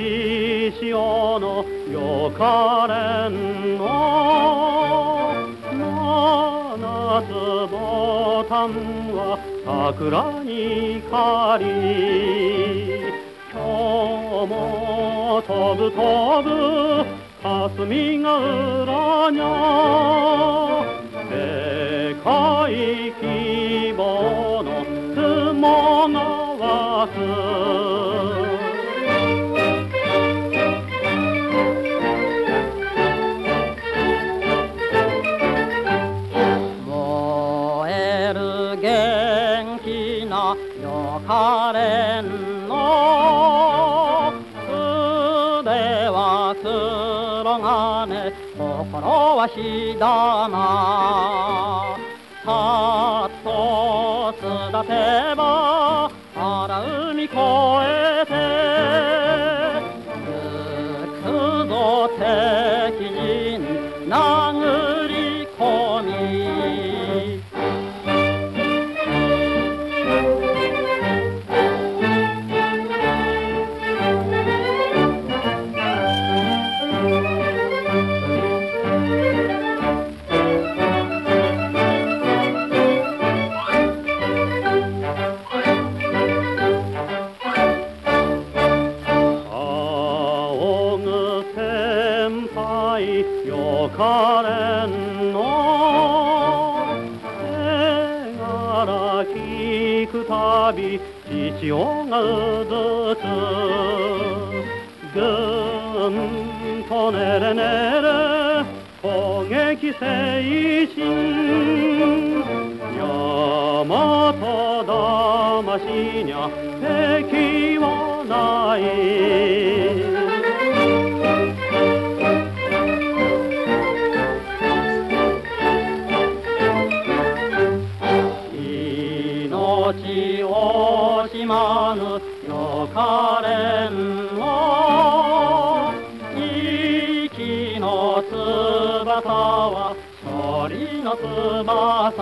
し潮のよかれんの七つぼたんは桜に借り今日も飛ぶ飛ぶ霞ヶ浦にゃ世界規模の雲撲が湧く元気なよかれんの腕は黒金心は火玉さっと育てば荒海越えて行くぞ敵陣よかれんの。手柄聞くたび父親がうずつぐんとねれねれ攻撃精神。大和魂にゃ敵はない。命を惜しまぬよかれんの息の翼は勝利の翼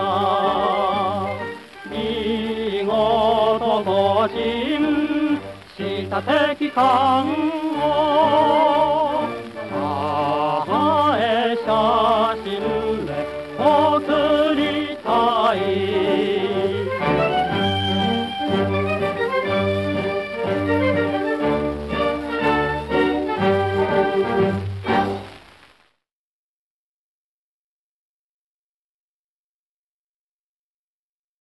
見事更新した敵艦を母へ写真で送りたい。